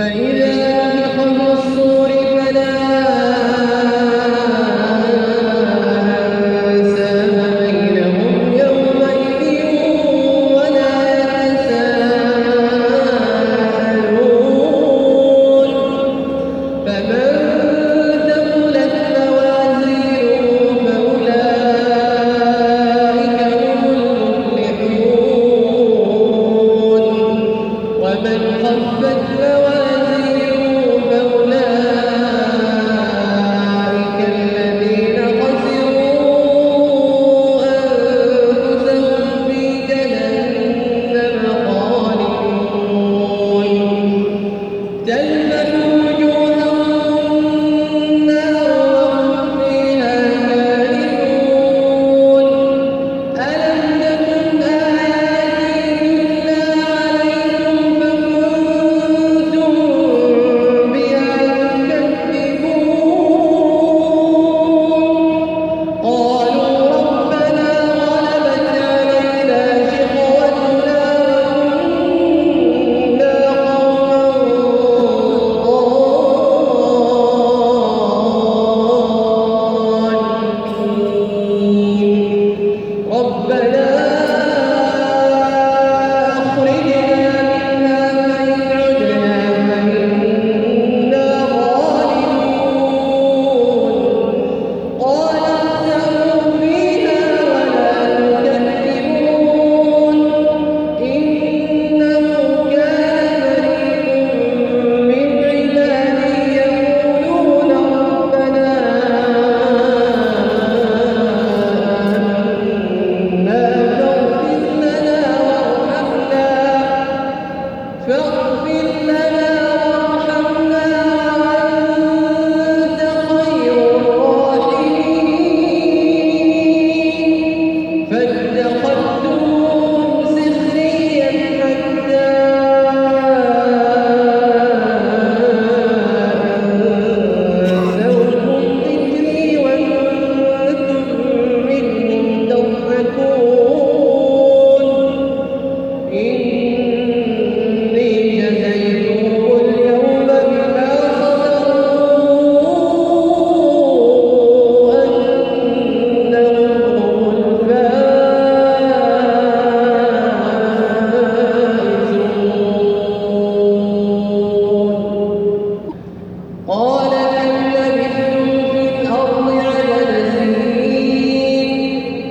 Daí